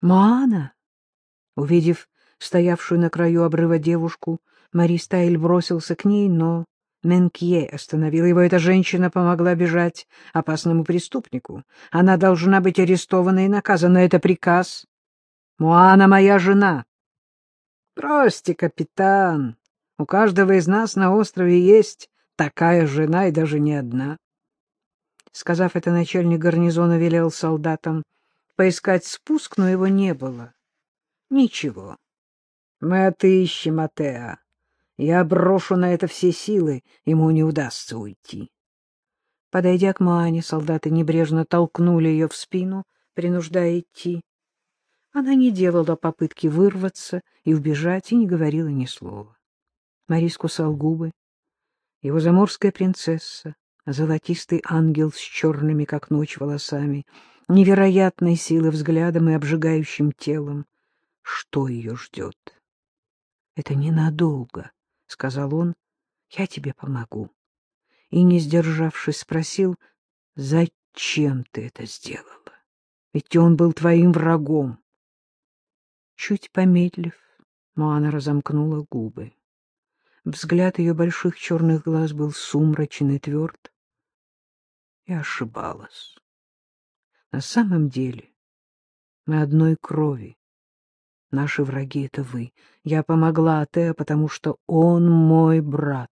Маана! Увидев стоявшую на краю обрыва девушку, Мари Стайль бросился к ней, но Менкье остановил его. Эта женщина помогла бежать опасному преступнику. Она должна быть арестована и наказана. Это приказ. Муана моя жена. Прости, капитан. У каждого из нас на острове есть такая жена, и даже не одна. Сказав это, начальник гарнизона велел солдатам поискать спуск, но его не было. Ничего. Мы отыщем Атеа. Я брошу на это все силы, ему не удастся уйти. Подойдя к Маане, солдаты небрежно толкнули ее в спину, принуждая идти. Она не делала попытки вырваться и убежать, и не говорила ни слова. Марис кусал губы. Его заморская принцесса, золотистый ангел с черными, как ночь, волосами, невероятной силы взглядом и обжигающим телом. Что ее ждет? Это ненадолго, — сказал он. Я тебе помогу. И, не сдержавшись, спросил, зачем ты это сделала? Ведь он был твоим врагом. Чуть помедлив, Моана разомкнула губы. Взгляд ее больших черных глаз был сумрачен и тверд. Я ошибалась. На самом деле мы одной крови. Наши враги — это вы. Я помогла Атеа, потому что он мой брат.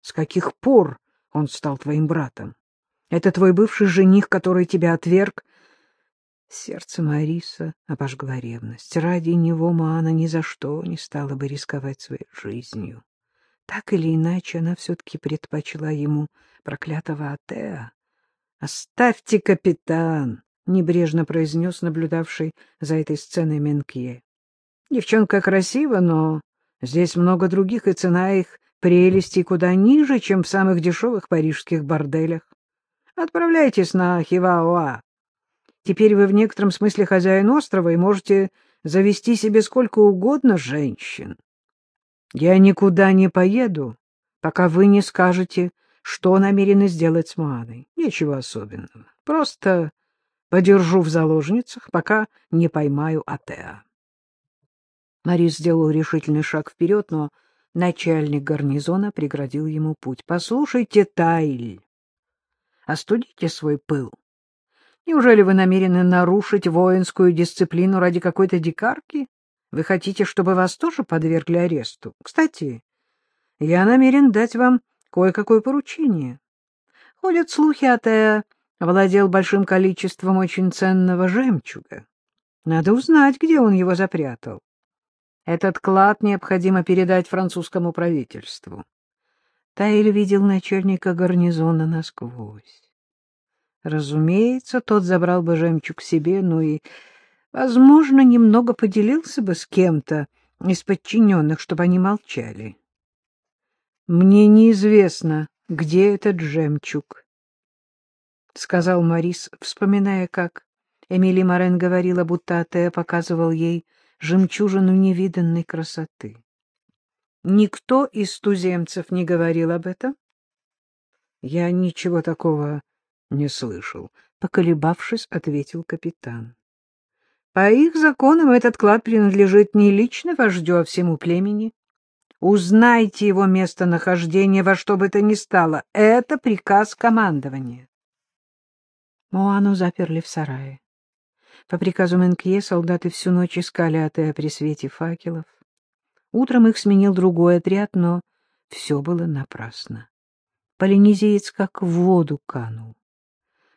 С каких пор он стал твоим братом? Это твой бывший жених, который тебя отверг, Сердце Мариса обожгла ревность. Ради него Маана ни за что не стала бы рисковать своей жизнью. Так или иначе, она все-таки предпочла ему проклятого Атеа. — Оставьте, капитан! — небрежно произнес наблюдавший за этой сценой Менкье. — Девчонка красива, но здесь много других, и цена их прелести куда ниже, чем в самых дешевых парижских борделях. Отправляйтесь на Хиваоа. Теперь вы в некотором смысле хозяин острова и можете завести себе сколько угодно женщин. Я никуда не поеду, пока вы не скажете, что намерены сделать с Мааной. Ничего особенного. Просто подержу в заложницах, пока не поймаю Атеа. Марис сделал решительный шаг вперед, но начальник гарнизона преградил ему путь. — Послушайте, Тайль, остудите свой пыл. Неужели вы намерены нарушить воинскую дисциплину ради какой-то дикарки? Вы хотите, чтобы вас тоже подвергли аресту? Кстати, я намерен дать вам кое-какое поручение. Ходят слухи, Атеа владел большим количеством очень ценного жемчуга. Надо узнать, где он его запрятал. Этот клад необходимо передать французскому правительству. Таиль видел начальника гарнизона насквозь. Разумеется, тот забрал бы жемчуг себе, ну и, возможно, немного поделился бы с кем-то из подчиненных, чтобы они молчали. Мне неизвестно, где этот жемчуг, — сказал Марис, вспоминая, как Эмили Морен говорила, будто Атеа показывал ей жемчужину невиданной красоты. Никто из туземцев не говорил об этом? Я ничего такого не слышал. Поколебавшись, ответил капитан. По их законам этот клад принадлежит не лично вождю, а всему племени. Узнайте его местонахождение во что бы то ни стало. Это приказ командования. Моану заперли в сарае. По приказу Менкье солдаты всю ночь искали Атеа при свете факелов. Утром их сменил другой отряд, но все было напрасно. Полинезиец как в воду канул.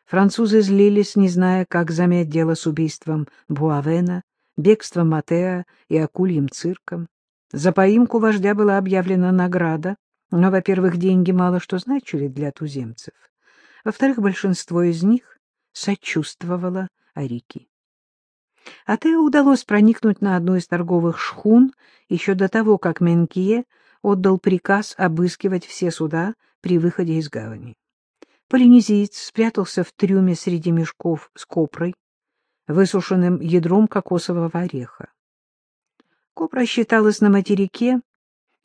Французы злились, не зная, как замять дело с убийством Буавена, бегством Матеа и акульим цирком. За поимку вождя была объявлена награда, но, во-первых, деньги мало что значили для туземцев. Во-вторых, большинство из них сочувствовало Арике. Атео удалось проникнуть на одну из торговых шхун еще до того, как Менкие отдал приказ обыскивать все суда при выходе из гавани. Полинезиец спрятался в трюме среди мешков с копрой, высушенным ядром кокосового ореха. Копра считалась на материке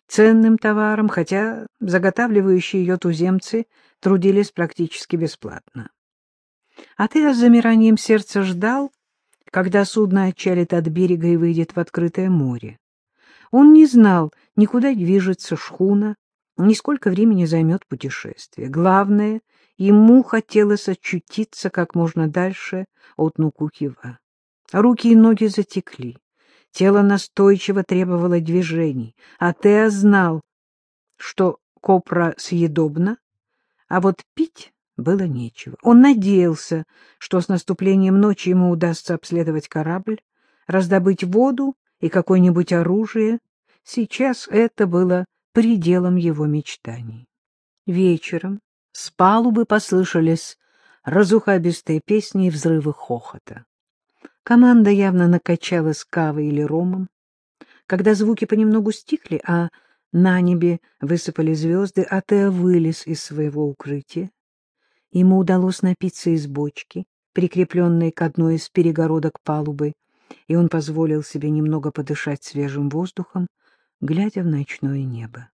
ценным товаром, хотя заготавливающие ее туземцы трудились практически бесплатно. А ты с замиранием сердца ждал, когда судно отчалит от берега и выйдет в открытое море. Он не знал, никуда движется шхуна, ни сколько времени займет путешествие. Главное, ему хотелось очутиться как можно дальше от Нукукева. Руки и ноги затекли, тело настойчиво требовало движений, а Теа знал, что копра съедобна, а вот пить было нечего. Он надеялся, что с наступлением ночи ему удастся обследовать корабль, раздобыть воду и какое-нибудь оружие. Сейчас это было пределом его мечтаний. Вечером с палубы послышались разухабистые песни и взрывы хохота. Команда явно накачалась кавой или ромом. Когда звуки понемногу стихли, а на небе высыпали звезды, Атеа вылез из своего укрытия. Ему удалось напиться из бочки, прикрепленной к одной из перегородок палубы, и он позволил себе немного подышать свежим воздухом, глядя в ночное небо.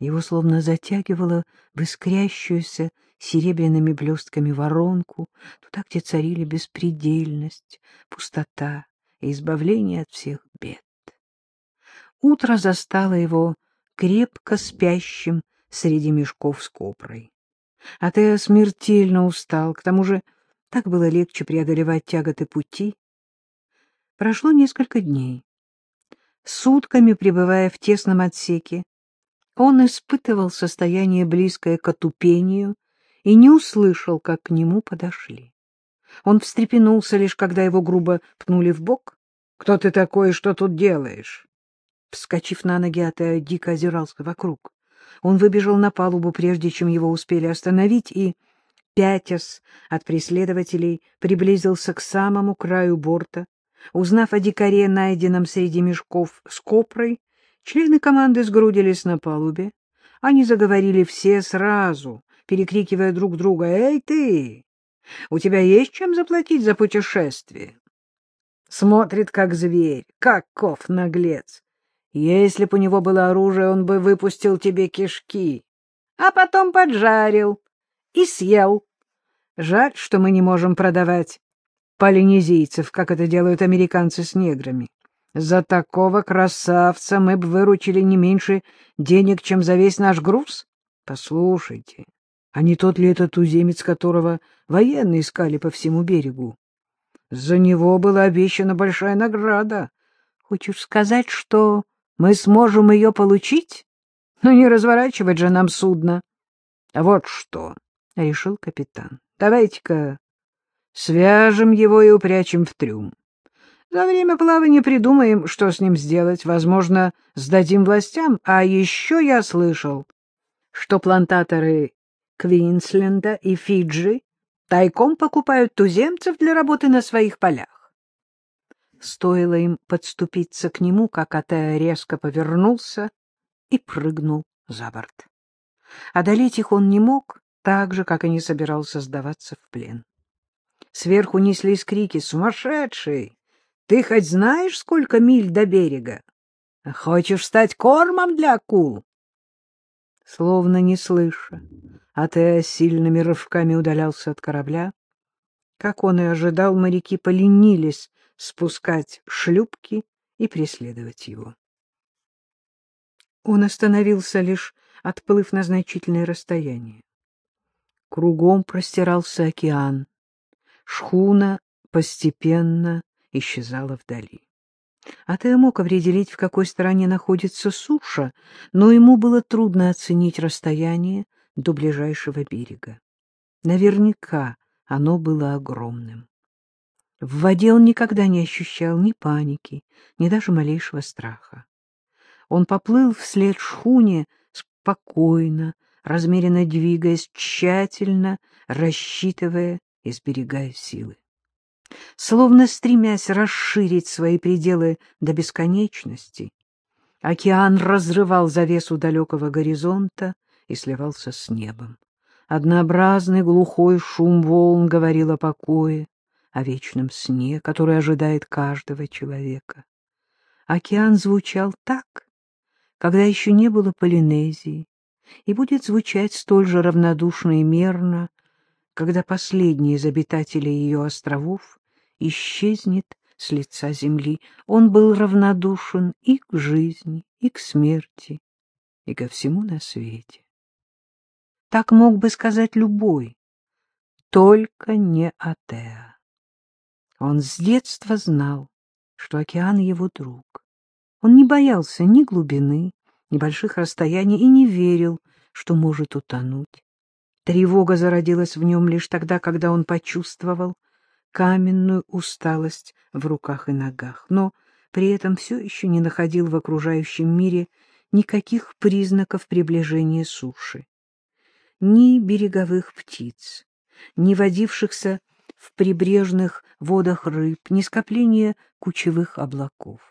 Его словно затягивало в искрящуюся серебряными блестками воронку, туда, где царили беспредельность, пустота и избавление от всех бед. Утро застало его крепко спящим среди мешков с копрой. А ты смертельно устал, к тому же так было легче преодолевать тяготы пути. Прошло несколько дней. Сутками пребывая в тесном отсеке, он испытывал состояние, близкое к отупению, и не услышал, как к нему подошли. Он встрепенулся лишь, когда его грубо пнули в бок. — Кто ты такой и что тут делаешь? Вскочив на ноги, Атео дико озирался вокруг. Он выбежал на палубу, прежде чем его успели остановить, и, пятясь от преследователей, приблизился к самому краю борта. Узнав о дикаре, найденном среди мешков с копрой, члены команды сгрудились на палубе. Они заговорили все сразу, перекрикивая друг друга. «Эй, ты! У тебя есть чем заплатить за путешествие?» Смотрит, как зверь, каков наглец. Если б у него было оружие, он бы выпустил тебе кишки, а потом поджарил и съел. Жаль, что мы не можем продавать полинезийцев, как это делают американцы с неграми. За такого красавца мы бы выручили не меньше денег, чем за весь наш груз. Послушайте, а не тот ли это туземец, которого военные искали по всему берегу? За него была обещана большая награда. Хочешь сказать, что мы сможем ее получить? Ну, не разворачивать же нам судно. — Вот что, — решил капитан. — Давайте-ка свяжем его и упрячем в трюм. За время плавания придумаем, что с ним сделать. Возможно, сдадим властям. А еще я слышал, что плантаторы Квинсленда и Фиджи тайком покупают туземцев для работы на своих полях. Стоило им подступиться к нему, как Атеа резко повернулся и прыгнул за борт. Одолеть их он не мог, так же, как и не собирался сдаваться в плен. Сверху неслись крики «Сумасшедший! Ты хоть знаешь, сколько миль до берега? Хочешь стать кормом для акул?» Словно не слыша, Атеа сильными рывками удалялся от корабля. Как он и ожидал, моряки поленились спускать шлюпки и преследовать его. Он остановился, лишь отплыв на значительное расстояние. Кругом простирался океан. Шхуна постепенно исчезала вдали. А ты мог определить, в какой стороне находится суша, но ему было трудно оценить расстояние до ближайшего берега. Наверняка оно было огромным. В воде он никогда не ощущал ни паники, ни даже малейшего страха. Он поплыл вслед шхуне спокойно, размеренно двигаясь, тщательно рассчитывая и сберегая силы. Словно стремясь расширить свои пределы до бесконечности, океан разрывал завесу далекого горизонта и сливался с небом. Однообразный глухой шум волн говорил о покое, о вечном сне, который ожидает каждого человека. Океан звучал так, когда еще не было Полинезии, и будет звучать столь же равнодушно и мерно, когда последний из обитателей ее островов исчезнет с лица земли. Он был равнодушен и к жизни, и к смерти, и ко всему на свете. Так мог бы сказать любой, только не Атеа. Он с детства знал, что океан его друг. Он не боялся ни глубины, ни больших расстояний и не верил, что может утонуть. Тревога зародилась в нем лишь тогда, когда он почувствовал каменную усталость в руках и ногах, но при этом все еще не находил в окружающем мире никаких признаков приближения суши. Ни береговых птиц, ни водившихся в прибрежных водах рыб, ни скопления кучевых облаков.